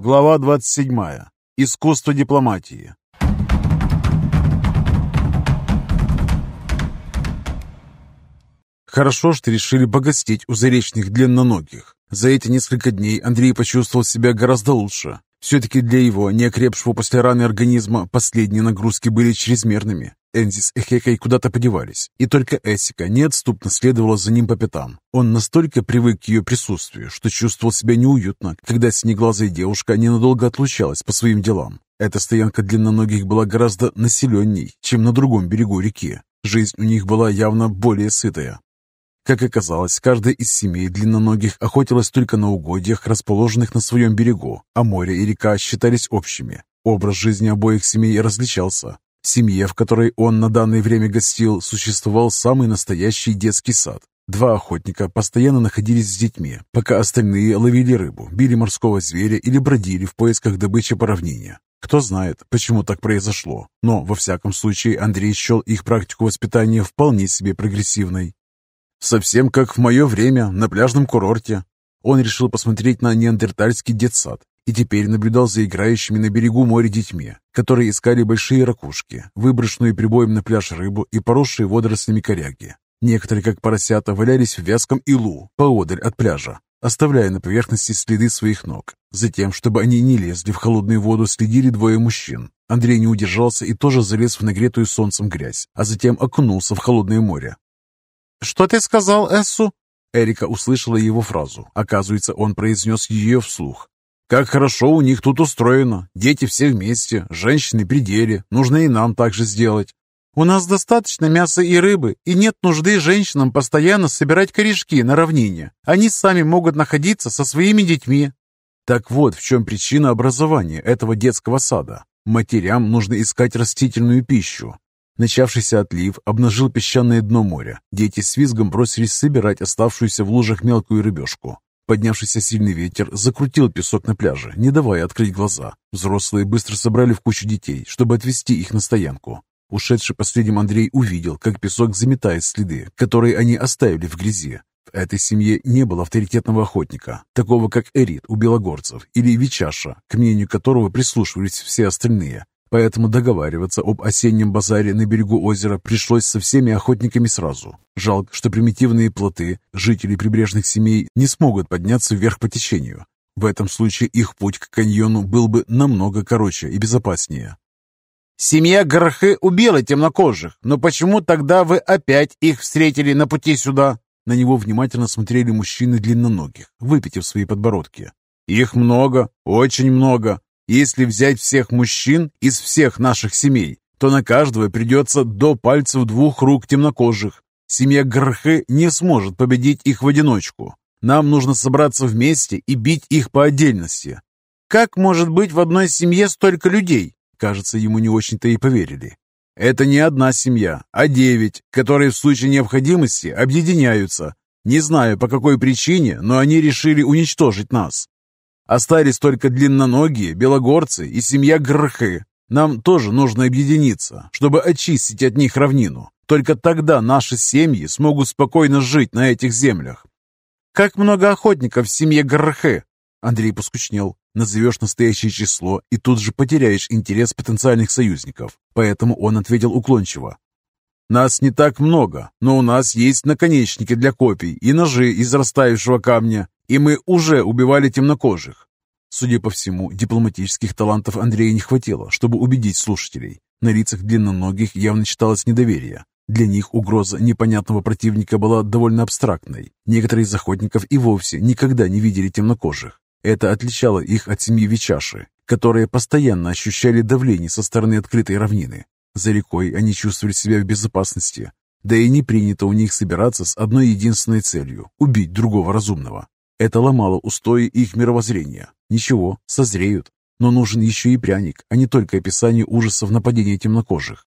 Глава 27. Искусство дипломатии. Хорошо, что решили погостить у заречных длинноногих. За эти несколько дней Андрей почувствовал себя гораздо лучше. Все-таки для его неокрепшего после раны организма последние нагрузки были чрезмерными. Энзи с Эхекой куда-то подевались, и только Эсика неотступно следовала за ним по пятам. Он настолько привык к ее присутствию, что чувствовал себя неуютно, когда синеглазая девушка ненадолго отлучалась по своим делам. Эта стоянка длинноногих была гораздо населенней, чем на другом берегу реки. Жизнь у них была явно более сытая. Как оказалось, каждая из семей длинноногих охотилась только на угодьях, расположенных на своем берегу, а море и река считались общими. Образ жизни обоих семей различался. В семье, в которой он на данное время гостил, существовал самый настоящий детский сад. Два охотника постоянно находились с детьми, пока остальные ловили рыбу, били морского зверя или бродили в поисках добычи по равнине. Кто знает, почему так произошло, но, во всяком случае, Андрей счел их практику воспитания вполне себе прогрессивной. Совсем как в мое время на пляжном курорте. Он решил посмотреть на неандертальский детсад и теперь наблюдал за играющими на берегу моря детьми, которые искали большие ракушки, выброшенную прибоем на пляж рыбу и поросшие водорослями коряги. Некоторые, как поросята, валялись в вязком илу поодаль от пляжа, оставляя на поверхности следы своих ног. Затем, чтобы они не лезли в холодную воду, следили двое мужчин. Андрей не удержался и тоже залез в нагретую солнцем грязь, а затем окунулся в холодное море. «Что ты сказал, Эссу?» Эрика услышала его фразу. Оказывается, он произнес ее вслух. Как хорошо у них тут устроено. Дети все вместе, женщины при деле. Нужно и нам так же сделать. У нас достаточно мяса и рыбы, и нет нужды женщинам постоянно собирать корешки на равнине. Они сами могут находиться со своими детьми. Так вот, в чем причина образования этого детского сада. Матерям нужно искать растительную пищу. Начавшийся отлив обнажил песчаное дно моря. Дети с визгом бросились собирать оставшуюся в лужах мелкую рыбешку. Поднявшийся сильный ветер закрутил песок на пляже, не давая открыть глаза. Взрослые быстро собрали в кучу детей, чтобы отвезти их на стоянку. Ушедший последним Андрей увидел, как песок заметает следы, которые они оставили в грязи. В этой семье не было авторитетного охотника, такого как Эрит у белогорцев или Вичаша, к мнению которого прислушивались все остальные. Поэтому договариваться об осеннем базаре на берегу озера пришлось со всеми охотниками сразу. Жалко, что примитивные плоты, жители прибрежных семей, не смогут подняться вверх по течению. В этом случае их путь к каньону был бы намного короче и безопаснее. «Семья Горохы убила темнокожих, но почему тогда вы опять их встретили на пути сюда?» На него внимательно смотрели мужчины длинноногих, выпитив свои подбородки. «Их много, очень много. Если взять всех мужчин из всех наших семей, то на каждого придется до пальцев двух рук темнокожих. Семья Грхы не сможет победить их в одиночку. Нам нужно собраться вместе и бить их по отдельности. Как может быть в одной семье столько людей? Кажется, ему не очень-то и поверили. Это не одна семья, а девять, которые в случае необходимости объединяются. Не знаю по какой причине, но они решили уничтожить нас. Остались только длинноногие, белогорцы и семья Грхы. Нам тоже нужно объединиться, чтобы очистить от них равнину. Только тогда наши семьи смогут спокойно жить на этих землях. Как много охотников в семье Грхы? Андрей поскучнел. Назовешь настоящее число и тут же потеряешь интерес потенциальных союзников. Поэтому он ответил уклончиво. Нас не так много, но у нас есть наконечники для копий и ножи из растаявшего камня и мы уже убивали темнокожих. Судя по всему, дипломатических талантов Андрея не хватило, чтобы убедить слушателей. На лицах длинноногих явно читалось недоверие. Для них угроза непонятного противника была довольно абстрактной. Некоторые из охотников и вовсе никогда не видели темнокожих. Это отличало их от семьи Вичаши, которые постоянно ощущали давление со стороны открытой равнины. За рекой они чувствовали себя в безопасности. Да и не принято у них собираться с одной единственной целью – убить другого разумного. Это ломало устои их мировоззрения. Ничего, созреют. Но нужен еще и пряник, а не только описание ужасов нападения темнокожих.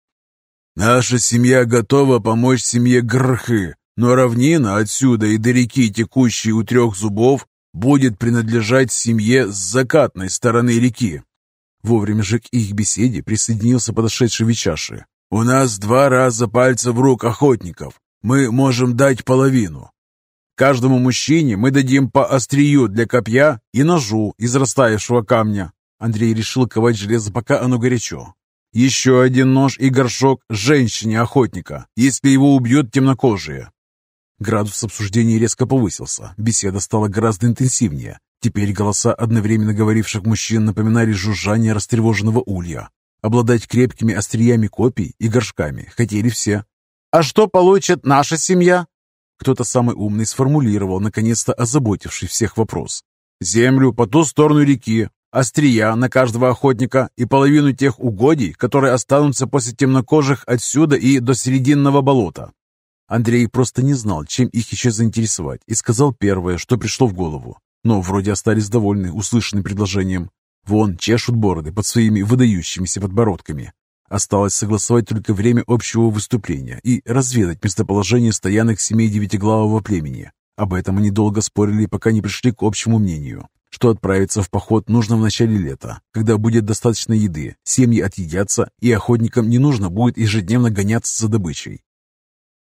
«Наша семья готова помочь семье Грхы, но равнина отсюда и до реки, текущей у трех зубов, будет принадлежать семье с закатной стороны реки». Вовремя же к их беседе присоединился подошедший Вичаши. «У нас два раза пальца в рук охотников. Мы можем дать половину. Каждому мужчине мы дадим по острию для копья и ножу из растаявшего камня. Андрей решил ковать железо, пока оно горячо. Еще один нож и горшок женщине-охотника, если его убьют темнокожие. Градус обсуждения резко повысился, беседа стала гораздо интенсивнее. Теперь голоса одновременно говоривших мужчин напоминали жужжание растревоженного улья. Обладать крепкими остриями копий и горшками хотели все. «А что получит наша семья?» Кто-то самый умный сформулировал, наконец-то озаботивший всех вопрос. «Землю по ту сторону реки, острия на каждого охотника и половину тех угодий, которые останутся после темнокожих отсюда и до Серединного болота». Андрей просто не знал, чем их еще заинтересовать, и сказал первое, что пришло в голову. Но вроде остались довольны услышанным предложением. Вон чешут бороды под своими выдающимися подбородками. Осталось согласовать только время общего выступления и разведать местоположение стоянок семей девятиглавого племени. Об этом они долго спорили, пока не пришли к общему мнению, что отправиться в поход нужно в начале лета, когда будет достаточно еды, семьи отъедятся, и охотникам не нужно будет ежедневно гоняться за добычей.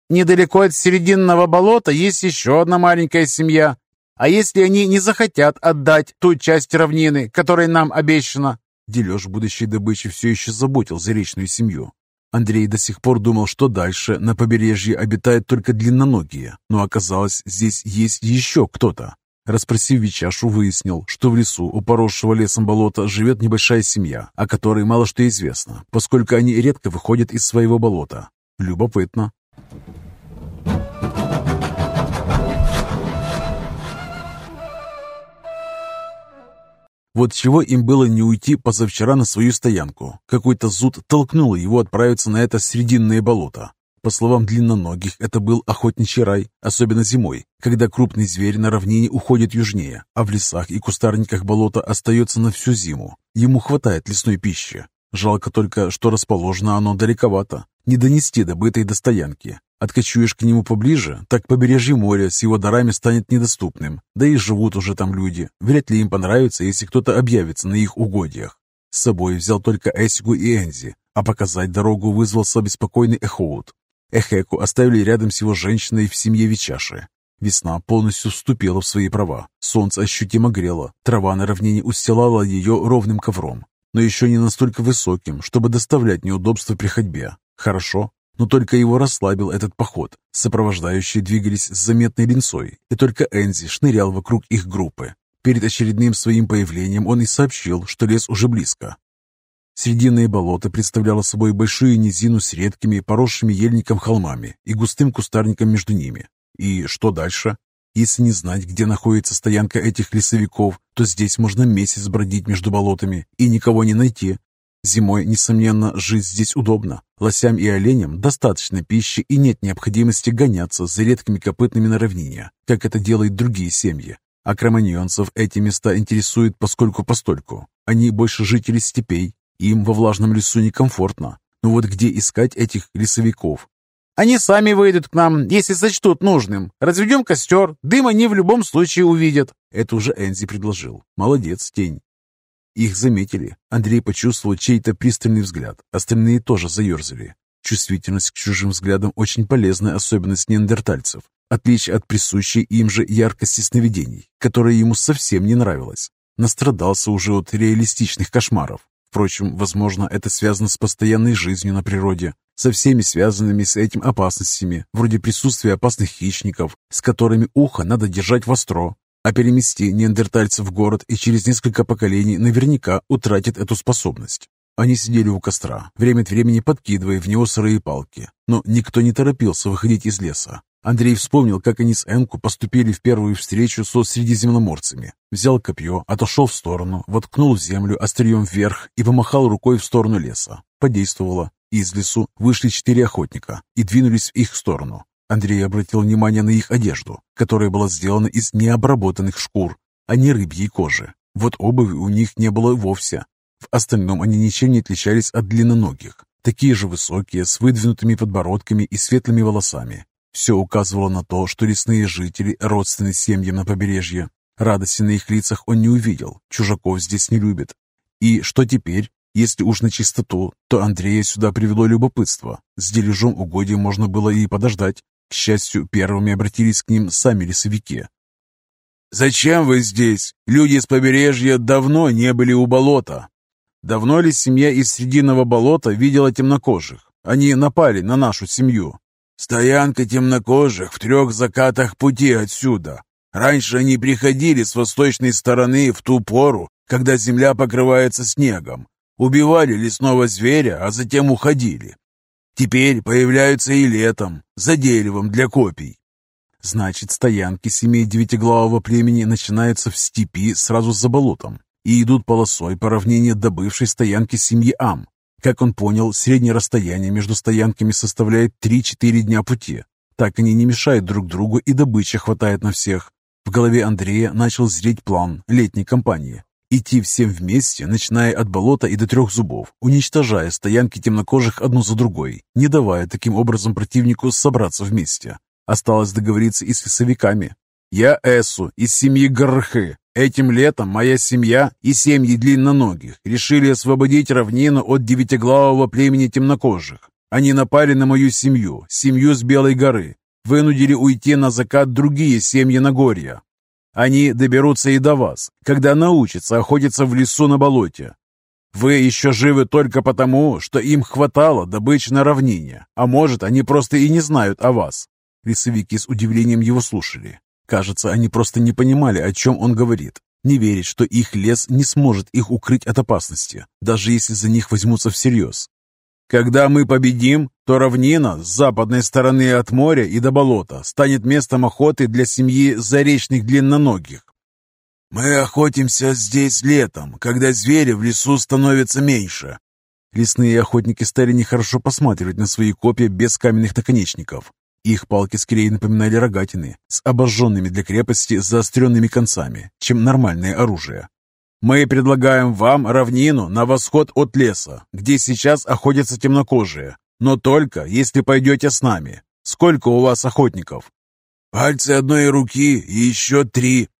«Недалеко от серединного болота есть еще одна маленькая семья. А если они не захотят отдать ту часть равнины, которая нам обещана, Дележ будущей добычи все еще заботил заречную семью. Андрей до сих пор думал, что дальше на побережье обитают только длинноногие, но оказалось, здесь есть еще кто-то. Распросив Вичашу, выяснил, что в лесу у поросшего лесом болота живет небольшая семья, о которой мало что известно, поскольку они редко выходят из своего болота. Любопытно. Вот чего им было не уйти позавчера на свою стоянку. Какой-то зуд толкнул его отправиться на это срединное болото. По словам длинноногих, это был охотничий рай, особенно зимой, когда крупный зверь на равнине уходит южнее, а в лесах и кустарниках болота остается на всю зиму. Ему хватает лесной пищи. Жалко только, что расположено оно далековато. Не донести добытой до стоянки. Откачуешь к нему поближе, так побережье моря с его дарами станет недоступным. Да и живут уже там люди. Вряд ли им понравится, если кто-то объявится на их угодьях. С собой взял только Эсигу и Энзи, а показать дорогу вызвался беспокойный Эхоут. Эхеку оставили рядом с его женщиной в семье Вичаши. Весна полностью вступила в свои права. Солнце ощутимо грело, трава на равнине устилала ее ровным ковром, но еще не настолько высоким, чтобы доставлять неудобства при ходьбе. Хорошо, но только его расслабил этот поход. Сопровождающие двигались с заметной линцой, и только Энзи шнырял вокруг их группы. Перед очередным своим появлением он и сообщил, что лес уже близко. Срединное болото представляло собой большую низину с редкими, поросшими ельником холмами и густым кустарником между ними. И что дальше? Если не знать, где находится стоянка этих лесовиков, то здесь можно месяц бродить между болотами и никого не найти, Зимой, несомненно, жить здесь удобно. Лосям и оленям достаточно пищи и нет необходимости гоняться за редкими копытными на равнине, как это делают другие семьи. А кроманьонцев эти места интересуют поскольку-постольку. Они больше жители степей, им во влажном лесу некомфортно. Но вот где искать этих лесовиков? Они сами выйдут к нам, если сочтут нужным. Разведем костер, дым они в любом случае увидят. Это уже Энзи предложил. Молодец, тень. Их заметили. Андрей почувствовал чей-то пристальный взгляд. Остальные тоже заерзали. Чувствительность к чужим взглядам очень полезная особенность неандертальцев. Отличие от присущей им же яркости сновидений, которая ему совсем не нравилась. Настрадался уже от реалистичных кошмаров. Впрочем, возможно, это связано с постоянной жизнью на природе, со всеми связанными с этим опасностями, вроде присутствия опасных хищников, с которыми ухо надо держать востро, а перемести неандертальцев в город и через несколько поколений наверняка утратит эту способность. Они сидели у костра, время от времени подкидывая в него сырые палки, но никто не торопился выходить из леса. Андрей вспомнил, как они с Энку поступили в первую встречу со средиземноморцами. Взял копье, отошел в сторону, воткнул в землю острием вверх и помахал рукой в сторону леса. Подействовало. Из лесу вышли четыре охотника и двинулись в их сторону. Андрей обратил внимание на их одежду, которая была сделана из необработанных шкур, а не рыбьей кожи. Вот обуви у них не было вовсе. В остальном они ничем не отличались от длинноногих. Такие же высокие, с выдвинутыми подбородками и светлыми волосами. Все указывало на то, что лесные жители родственны семьям на побережье. Радости на их лицах он не увидел, чужаков здесь не любят. И что теперь? Если уж на чистоту, то Андрея сюда привело любопытство. С дележом угодий можно было и подождать. К счастью, первыми обратились к ним сами лесовики. «Зачем вы здесь? Люди с побережья давно не были у болота. Давно ли семья из Срединного болота видела темнокожих? Они напали на нашу семью. Стоянка темнокожих в трех закатах пути отсюда. Раньше они приходили с восточной стороны в ту пору, когда земля покрывается снегом. Убивали лесного зверя, а затем уходили. Теперь появляются и летом, за деревом для копий. Значит, стоянки семей девятиглавого племени начинаются в степи сразу за болотом и идут полосой по равнине до бывшей стоянки семьи Ам. Как он понял, среднее расстояние между стоянками составляет 3-4 дня пути. Так они не мешают друг другу и добычи хватает на всех. В голове Андрея начал зреть план летней кампании. Идти всем вместе, начиная от болота и до трех зубов, уничтожая стоянки темнокожих одну за другой, не давая таким образом противнику собраться вместе. Осталось договориться и с лесовиками. «Я Эсу из семьи Гархы. Этим летом моя семья и семьи длинноногих решили освободить равнину от девятиглавого племени темнокожих. Они напали на мою семью, семью с Белой горы, вынудили уйти на закат другие семьи Нагорья. Они доберутся и до вас, когда научатся охотиться в лесу на болоте. Вы еще живы только потому, что им хватало добычи на равнине, а может, они просто и не знают о вас». Лесовики с удивлением его слушали. Кажется, они просто не понимали, о чем он говорит. Не верить, что их лес не сможет их укрыть от опасности, даже если за них возьмутся всерьез. Когда мы победим, то равнина с западной стороны от моря и до болота станет местом охоты для семьи заречных длинноногих. Мы охотимся здесь летом, когда звери в лесу становятся меньше. Лесные охотники стали нехорошо посматривать на свои копья без каменных наконечников. Их палки скорее напоминали рогатины с обожженными для крепости заостренными концами, чем нормальное оружие. Мы предлагаем вам равнину на восход от леса, где сейчас охотятся темнокожие, но только если пойдете с нами. Сколько у вас охотников? Пальцы одной руки и еще три.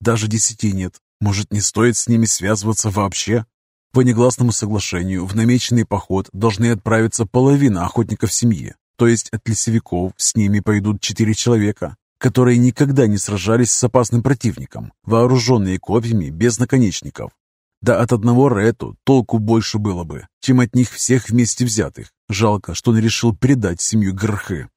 Даже десяти нет. Может, не стоит с ними связываться вообще? По негласному соглашению в намеченный поход должны отправиться половина охотников семьи, то есть от лесовиков с ними пойдут четыре человека которые никогда не сражались с опасным противником, вооруженные копьями без наконечников. Да от одного Рету толку больше было бы, чем от них всех вместе взятых. Жалко, что он решил предать семью Грхы.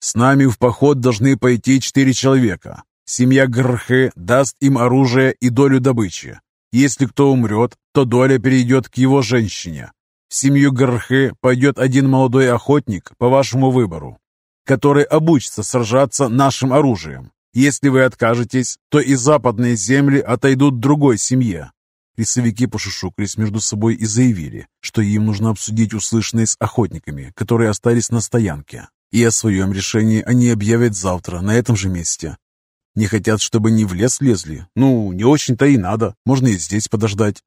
С нами в поход должны пойти четыре человека. Семья Грхы даст им оружие и долю добычи. Если кто умрет, то доля перейдет к его женщине. В семью Грхы пойдет один молодой охотник по вашему выбору который обучится сражаться нашим оружием. Если вы откажетесь, то и западные земли отойдут другой семье». Лесовики пошушукались между собой и заявили, что им нужно обсудить услышанное с охотниками, которые остались на стоянке. И о своем решении они объявят завтра на этом же месте. Не хотят, чтобы они в лес лезли? Ну, не очень-то и надо. Можно и здесь подождать.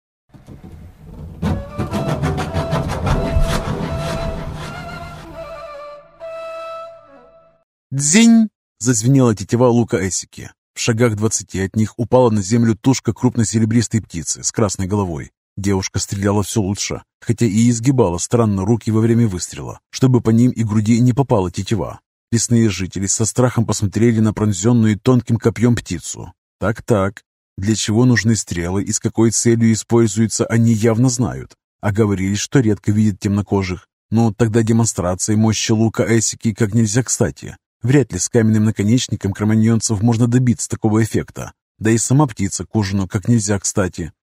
«Дзинь!» — зазвенела тетива лука Эсики. В шагах двадцати от них упала на землю тушка крупной серебристой птицы с красной головой. Девушка стреляла все лучше, хотя и изгибала странно руки во время выстрела, чтобы по ним и груди не попала тетива. Лесные жители со страхом посмотрели на пронзенную тонким копьем птицу. Так-так, для чего нужны стрелы и с какой целью используются, они явно знают. А говорили, что редко видят темнокожих. Но тогда демонстрация мощи лука Эсики как нельзя кстати. Вряд ли с каменным наконечником кроманьонцев можно добиться такого эффекта. Да и сама птица к ужину как нельзя кстати.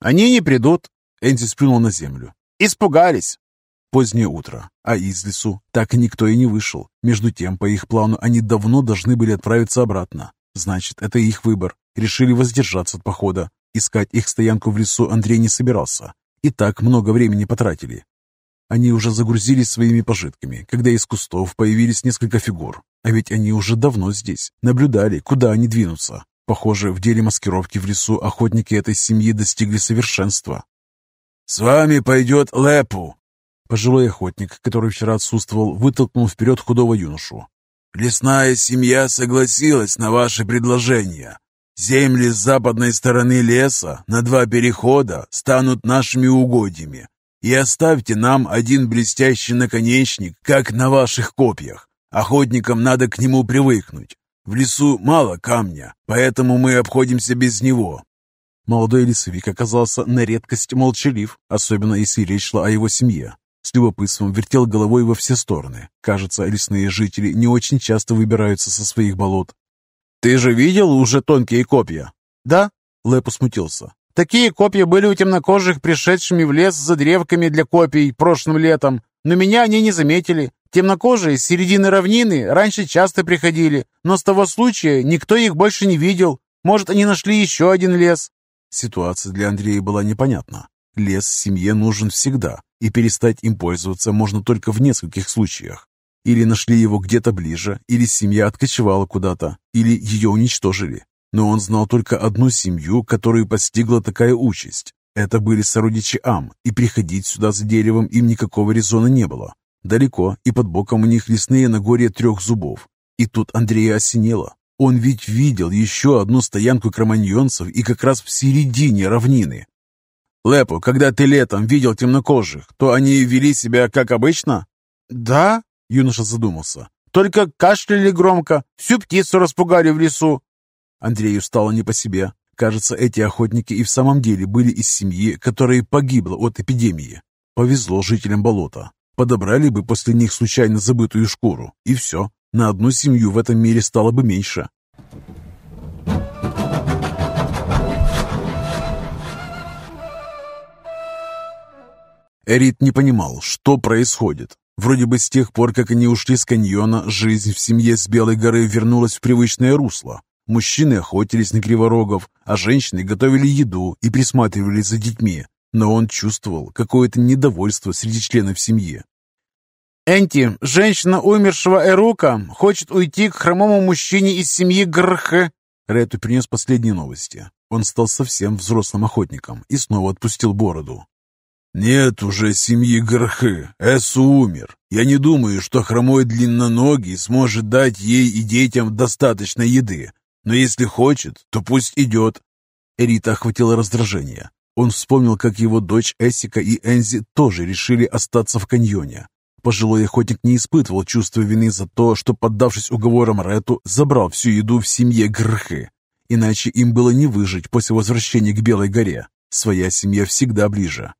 «Они не придут!» Энзи сплюнул на землю. «Испугались!» Позднее утро, а из лесу так никто и не вышел. Между тем, по их плану, они давно должны были отправиться обратно. Значит, это их выбор. Решили воздержаться от похода. Искать их стоянку в лесу Андрей не собирался. И так много времени потратили. Они уже загрузились своими пожитками, когда из кустов появились несколько фигур. А ведь они уже давно здесь, наблюдали, куда они двинутся. Похоже, в деле маскировки в лесу охотники этой семьи достигли совершенства. «С вами пойдет Лепу!» Пожилой охотник, который вчера отсутствовал, вытолкнул вперед худого юношу. «Лесная семья согласилась на ваше предложение. Земли с западной стороны леса на два перехода станут нашими угодьями, и оставьте нам один блестящий наконечник, как на ваших копьях. Охотникам надо к нему привыкнуть. В лесу мало камня, поэтому мы обходимся без него». Молодой лесовик оказался на редкость молчалив, особенно если речь шла о его семье. С любопытством вертел головой во все стороны. Кажется, лесные жители не очень часто выбираются со своих болот. «Ты же видел уже тонкие копья?» «Да», — Лэп смутился. «Такие копья были у темнокожих, пришедшими в лес за древками для копий прошлым летом, но меня они не заметили. Темнокожие с середины равнины раньше часто приходили, но с того случая никто их больше не видел. Может, они нашли еще один лес?» Ситуация для Андрея была непонятна. Лес семье нужен всегда, и перестать им пользоваться можно только в нескольких случаях. Или нашли его где-то ближе, или семья откочевала куда-то, или ее уничтожили. Но он знал только одну семью, которую постигла такая участь. Это были сородичи Ам, и приходить сюда за деревом им никакого резона не было. Далеко, и под боком у них лесные Нагорья трех зубов. И тут Андрея осенело. Он ведь видел еще одну стоянку кроманьонцев и как раз в середине равнины. «Лепо, когда ты летом видел темнокожих, то они вели себя как обычно?» «Да?» — юноша задумался. «Только кашляли громко, всю птицу распугали в лесу». Андрею стало не по себе. Кажется, эти охотники и в самом деле были из семьи, которая погибла от эпидемии. Повезло жителям болота. Подобрали бы после них случайно забытую шкуру, и все. На одну семью в этом мире стало бы меньше. Эрит не понимал, что происходит. Вроде бы с тех пор, как они ушли с каньона, жизнь в семье с Белой горы вернулась в привычное русло. Мужчины охотились на криворогов, а женщины готовили еду и присматривали за детьми. Но он чувствовал какое-то недовольство среди членов семьи. Энти, женщина умершего Эрука, хочет уйти к хромому мужчине из семьи Грх. Рету принес последние новости. Он стал совсем взрослым охотником и снова отпустил бороду. «Нет уже семьи Грхы. Эсу умер. Я не думаю, что хромой длинноногий сможет дать ей и детям достаточно еды. Но если хочет, то пусть идет». Эрита охватило раздражение. Он вспомнил, как его дочь Эсика и Энзи тоже решили остаться в каньоне. Пожилой охотник не испытывал чувства вины за то, что, поддавшись уговорам Рету, забрал всю еду в семье Грхы. Иначе им было не выжить после возвращения к Белой горе. Своя семья всегда ближе.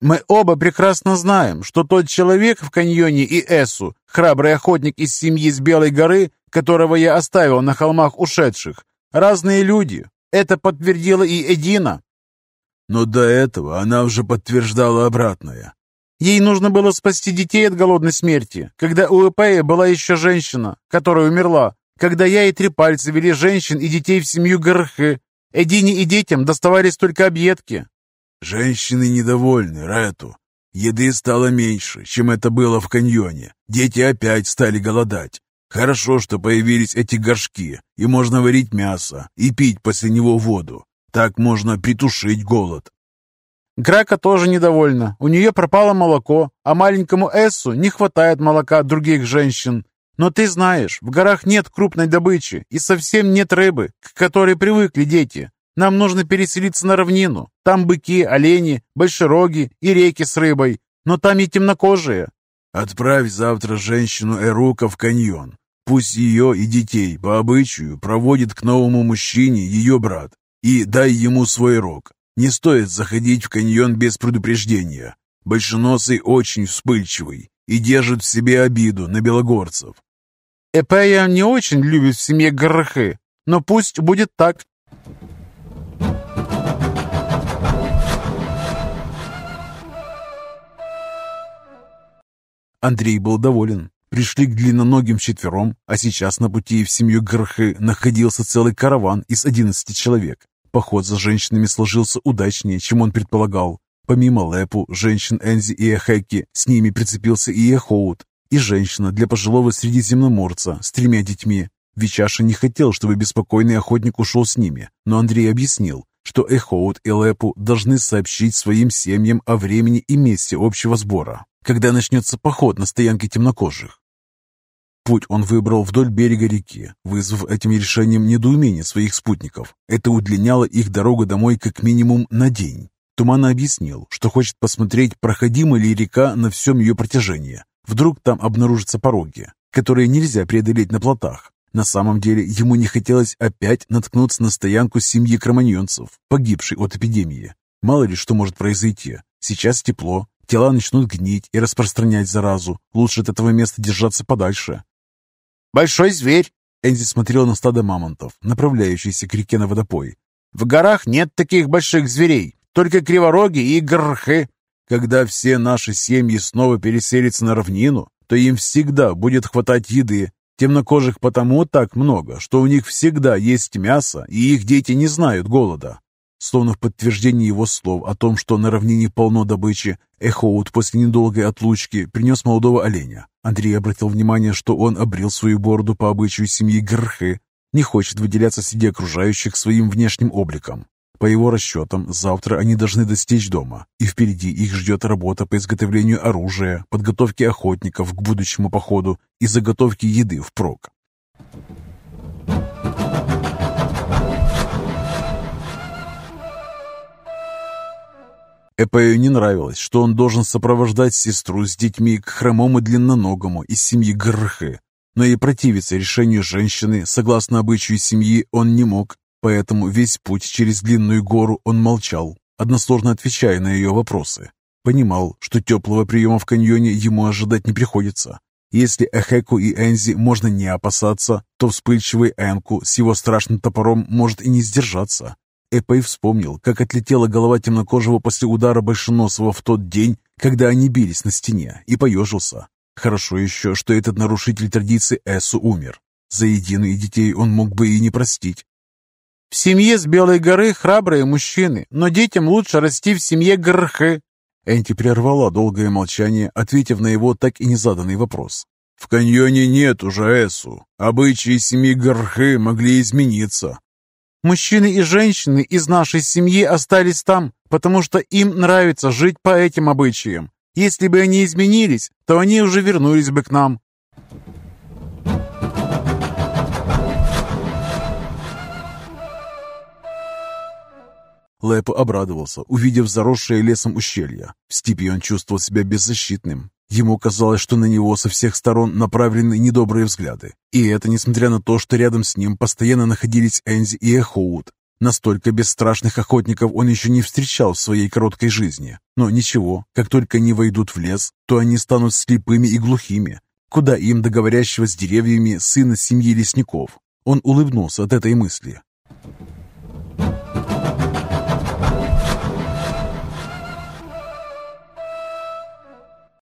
«Мы оба прекрасно знаем, что тот человек в каньоне и Эсу, храбрый охотник из семьи с Белой горы, которого я оставил на холмах ушедших, разные люди. Это подтвердила и Эдина». Но до этого она уже подтверждала обратное. Ей нужно было спасти детей от голодной смерти, когда у Эпея была еще женщина, которая умерла, когда я и три пальца вели женщин и детей в семью Гархы. Эдине и детям доставались только объедки. Женщины недовольны, Рету. Еды стало меньше, чем это было в каньоне. Дети опять стали голодать. Хорошо, что появились эти горшки, и можно варить мясо и пить после него воду. Так можно притушить голод. Грака тоже недовольна. У нее пропало молоко, а маленькому Эссу не хватает молока других женщин. Но ты знаешь, в горах нет крупной добычи и совсем нет рыбы, к которой привыкли дети. Нам нужно переселиться на равнину. Там быки, олени, большероги и реки с рыбой. Но там и темнокожие. Отправь завтра женщину Эрука в каньон. Пусть ее и детей по обычаю проводит к новому мужчине ее брат. И дай ему свой рог. Не стоит заходить в каньон без предупреждения. Большеносый очень вспыльчивый и держит в себе обиду на белогорцев. Эпея не очень любит в семье Грхы, но пусть будет так. Андрей был доволен. Пришли к длинноногим четвером, а сейчас на пути в семью Грхы находился целый караван из одиннадцати человек. Поход за женщинами сложился удачнее, чем он предполагал. Помимо Лепу, женщин Энзи и Эхеки, с ними прицепился и Эхоут, и женщина для пожилого средиземноморца с тремя детьми. Вичаша не хотел, чтобы беспокойный охотник ушел с ними, но Андрей объяснил, что Эхоут и Лепу должны сообщить своим семьям о времени и месте общего сбора, когда начнется поход на стоянке темнокожих. Путь он выбрал вдоль берега реки, вызвав этим решением недоумение своих спутников. Это удлиняло их дорогу домой как минимум на день. Тумана объяснил, что хочет посмотреть, проходима ли река на всем ее протяжении. Вдруг там обнаружатся пороги. которые нельзя преодолеть на плотах. На самом деле ему не хотелось опять наткнуться на стоянку семьи кроманьонцев, погибшей от эпидемии. Мало ли что может произойти. Сейчас тепло, тела начнут гнить и распространять заразу. Лучше от этого места держаться подальше. «Большой зверь!» Энзи смотрел на стадо мамонтов, направляющиеся к реке на водопой. «В горах нет таких больших зверей, только кривороги и грхы. Когда все наши семьи снова переселятся на равнину, то им всегда будет хватать еды. Темнокожих потому так много, что у них всегда есть мясо, и их дети не знают голода. Словно в подтверждение его слов о том, что на равнине полно добычи, Эхоут после недолгой отлучки принес молодого оленя. Андрей обратил внимание, что он обрел свою бороду по обычаю семьи Грхы, не хочет выделяться среди окружающих своим внешним обликом. По его расчетам, завтра они должны достичь дома, и впереди их ждет работа по изготовлению оружия, подготовке охотников к будущему походу и заготовке еды впрок. Эпею не нравилось, что он должен сопровождать сестру с детьми к хромому длинноногому из семьи Грхы, но и противиться решению женщины, согласно обычаю семьи, он не мог, поэтому весь путь через длинную гору он молчал, односложно отвечая на ее вопросы. Понимал, что теплого приема в каньоне ему ожидать не приходится. Если Эхеку и Энзи можно не опасаться, то вспыльчивый Энку с его страшным топором может и не сдержаться. Эпей вспомнил, как отлетела голова темнокожего после удара Большеносова в тот день, когда они бились на стене, и поежился. Хорошо еще, что этот нарушитель традиции Эсу умер. За Едину и детей он мог бы и не простить. «В семье с Белой горы храбрые мужчины, но детям лучше расти в семье Грхы». Энти прервала долгое молчание, ответив на его так и незаданный вопрос. «В каньоне нет уже Эсу. Обычаи семьи Грхы могли измениться. Мужчины и женщины из нашей семьи остались там, потому что им нравится жить по этим обычаям. Если бы они изменились, то они уже вернулись бы к нам. Лэпо обрадовался, увидев заросшее лесом ущелье. В степи он чувствовал себя беззащитным. Ему казалось, что на него со всех сторон направлены недобрые взгляды. И это несмотря на то, что рядом с ним постоянно находились Энзи и Эхоут. Настолько бесстрашных охотников он еще не встречал в своей короткой жизни. Но ничего, как только они войдут в лес, то они станут слепыми и глухими. Куда им договорящего с деревьями сына семьи лесников? Он улыбнулся от этой мысли.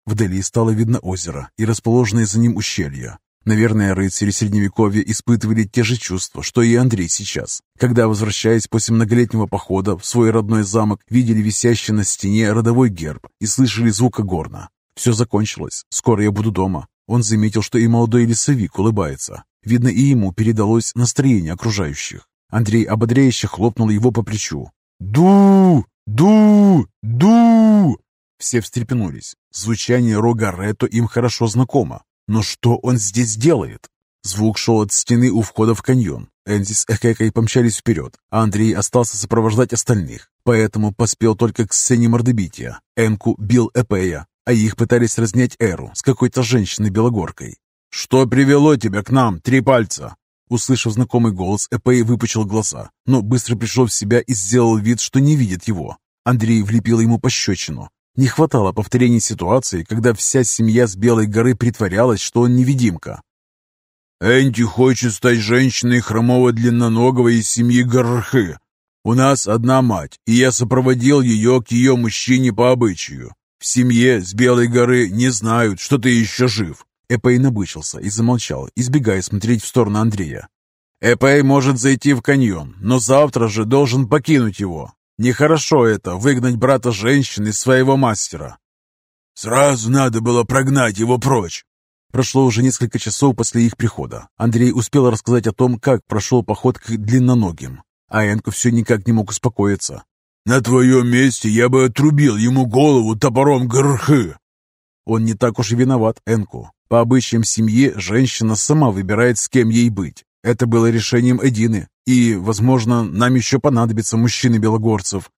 Вдали стало видно озеро и расположенное за ним ущелье. Наверное, рыцари Средневековья испытывали те же чувства, что и Андрей сейчас, когда, возвращаясь после многолетнего похода в свой родной замок, видели висящий на стене родовой герб и слышали звук горна. Все закончилось, скоро я буду дома. Он заметил, что и молодой лесовик улыбается. Видно, и ему передалось настроение окружающих. Андрей ободряюще хлопнул его по плечу. «Ду! Ду! Ду!» Все встрепенулись. Звучание рога Ретто им хорошо знакомо. Но что он здесь делает? Звук шел от стены у входа в каньон. Энзи с Эхекой помчались вперед, а Андрей остался сопровождать остальных, поэтому поспел только к сцене мордобития. Энку бил Эпея, а их пытались разнять Эру с какой-то женщиной-белогоркой. «Что привело тебя к нам, три пальца?» Услышав знакомый голос, Эпей выпучил глаза, но быстро пришел в себя и сделал вид, что не видит его. Андрей влепил ему пощечину, не хватало повторений ситуации, когда вся семья с Белой горы притворялась, что он невидимка. «Энти хочет стать женщиной хромого длинноногого из семьи Гархы. У нас одна мать, и я сопроводил ее к ее мужчине по обычаю. В семье с Белой горы не знают, что ты еще жив». Эпей набычился и замолчал, избегая смотреть в сторону Андрея. «Эпей может зайти в каньон, но завтра же должен покинуть его. Нехорошо это, выгнать брата женщины из своего мастера. Сразу надо было прогнать его прочь. Прошло уже несколько часов после их прихода. Андрей успел рассказать о том, как прошел поход к длинноногим. А Энко все никак не мог успокоиться. «На твоем месте я бы отрубил ему голову топором горхы!» Он не так уж и виноват, Энку. По обычаям семьи женщина сама выбирает, с кем ей быть. Это было решением Эдины, и, возможно, нам еще понадобятся мужчины-белогорцев.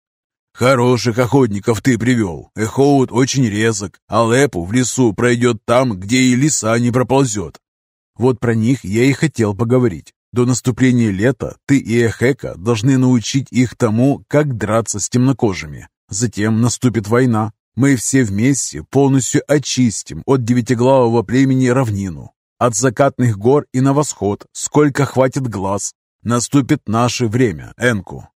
Хороших охотников ты привел. Эхоут очень резок, а Лепу в лесу пройдет там, где и лиса не проползет. Вот про них я и хотел поговорить. До наступления лета ты и Эхека должны научить их тому, как драться с темнокожими. Затем наступит война. Мы все вместе полностью очистим от девятиглавого племени равнину. От закатных гор и на восход, сколько хватит глаз. Наступит наше время, Энку.